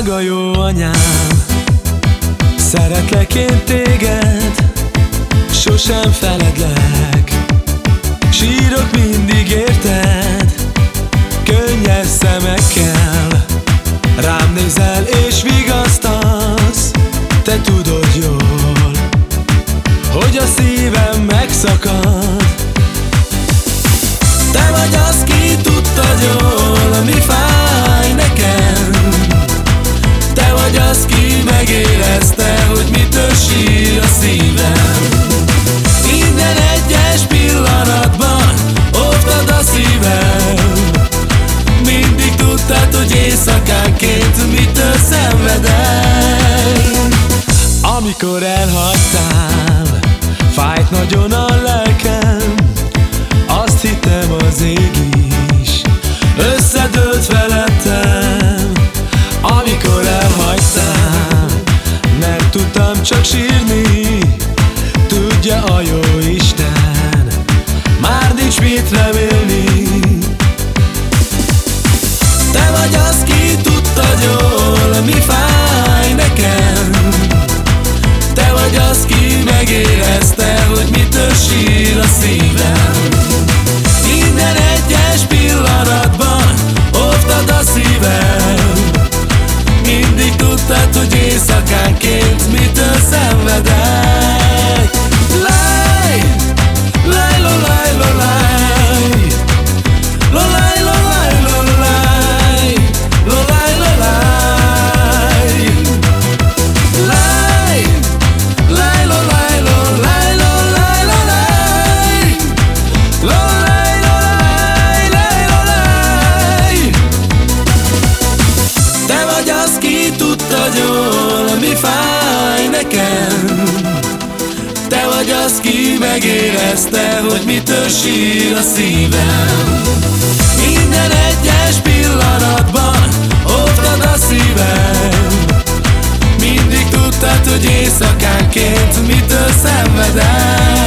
Drága jó anyám, szeretlek én téged, sosem feledlek. Sírok mindig érted, könnyes szemekkel, rám nézel és vigasztasz, te tudod Amikor elhagytál, fájt nagyon a lelkem azt hittem az ég is. Összedőlt felettem Amikor elhagytál Nem tudtam csak sírni Tudja a jó Isten Már nincs mit remélni. Te vagy az, ki vagy az, ki megérezte, hogy mitől sír a szívem. Minden egyes pillanatban óvtad a szívem Mindig tudtad, hogy éjszakánként mitől szenvedek